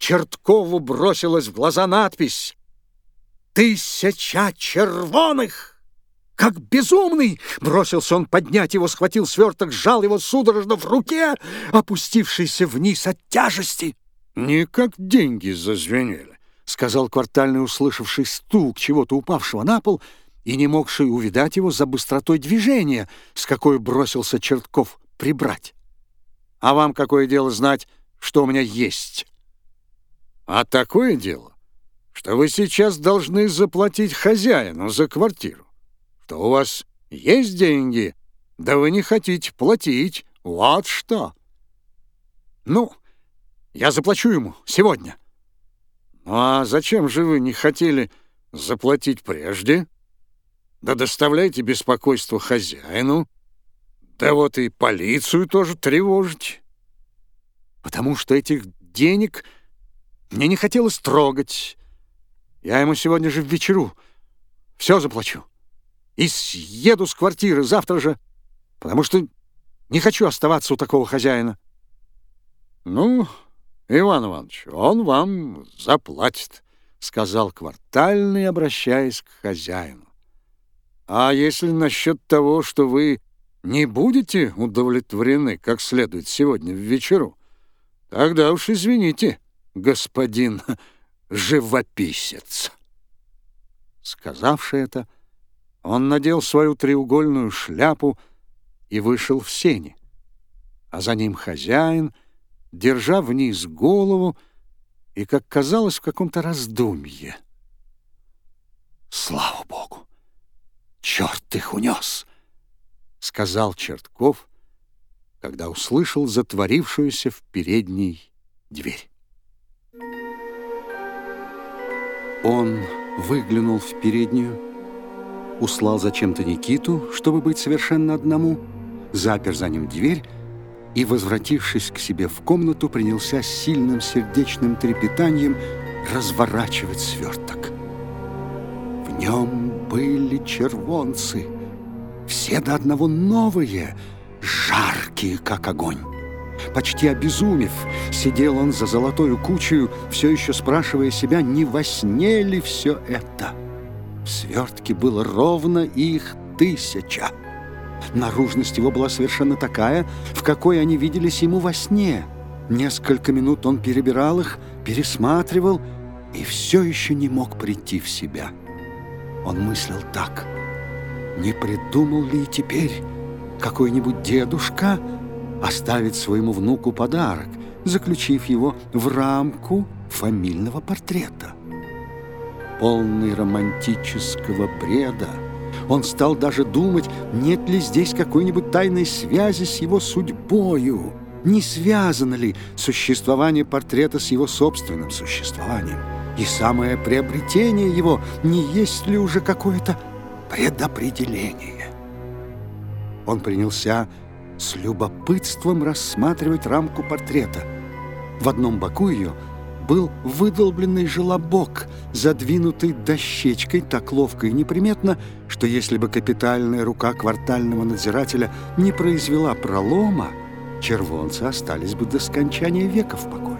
Черткову бросилась в глаза надпись «Тысяча червоных!» Как безумный! Бросился он поднять его, схватил сверток, сжал его судорожно в руке, опустившийся вниз от тяжести. «Не как деньги зазвенели», — сказал квартальный, услышавший стук чего-то упавшего на пол и не могший увидать его за быстротой движения, с какой бросился Чертков прибрать. «А вам какое дело знать, что у меня есть?» «А такое дело, что вы сейчас должны заплатить хозяину за квартиру что у вас есть деньги, да вы не хотите платить. Вот что. Ну, я заплачу ему сегодня. Ну а зачем же вы не хотели заплатить прежде? Да доставляйте беспокойство хозяину. Да вот и полицию тоже тревожить. Потому что этих денег мне не хотелось трогать. Я ему сегодня же в вечеру все заплачу и съеду с квартиры завтра же, потому что не хочу оставаться у такого хозяина. Ну, Иван Иванович, он вам заплатит, сказал квартальный, обращаясь к хозяину. А если насчет того, что вы не будете удовлетворены как следует сегодня в вечеру, тогда уж извините, господин живописец. Сказавши это, он надел свою треугольную шляпу и вышел в сени, а за ним хозяин, держа вниз голову и, как казалось, в каком-то раздумье. «Слава Богу! Черт их унес!» — сказал Чертков, когда услышал затворившуюся в передней дверь. Он выглянул в переднюю, услал зачем-то Никиту, чтобы быть совершенно одному, запер за ним дверь и, возвратившись к себе в комнату, принялся с сильным сердечным трепетанием разворачивать сверток. В нем были червонцы, все до одного новые, жаркие, как огонь. Почти обезумев, сидел он за золотою кучей, все еще спрашивая себя, не во сне ли все это. В свертке было ровно их тысяча. Наружность его была совершенно такая, в какой они виделись ему во сне. Несколько минут он перебирал их, пересматривал и все еще не мог прийти в себя. Он мыслил так. Не придумал ли теперь какой-нибудь дедушка оставить своему внуку подарок, заключив его в рамку фамильного портрета? полный романтического бреда. Он стал даже думать, нет ли здесь какой-нибудь тайной связи с его судьбою, не связано ли существование портрета с его собственным существованием, и самое приобретение его не есть ли уже какое-то предопределение. Он принялся с любопытством рассматривать рамку портрета. В одном боку ее – был выдолбленный желобок, задвинутый дощечкой так ловко и неприметно, что если бы капитальная рука квартального надзирателя не произвела пролома, червонцы остались бы до скончания века в покое.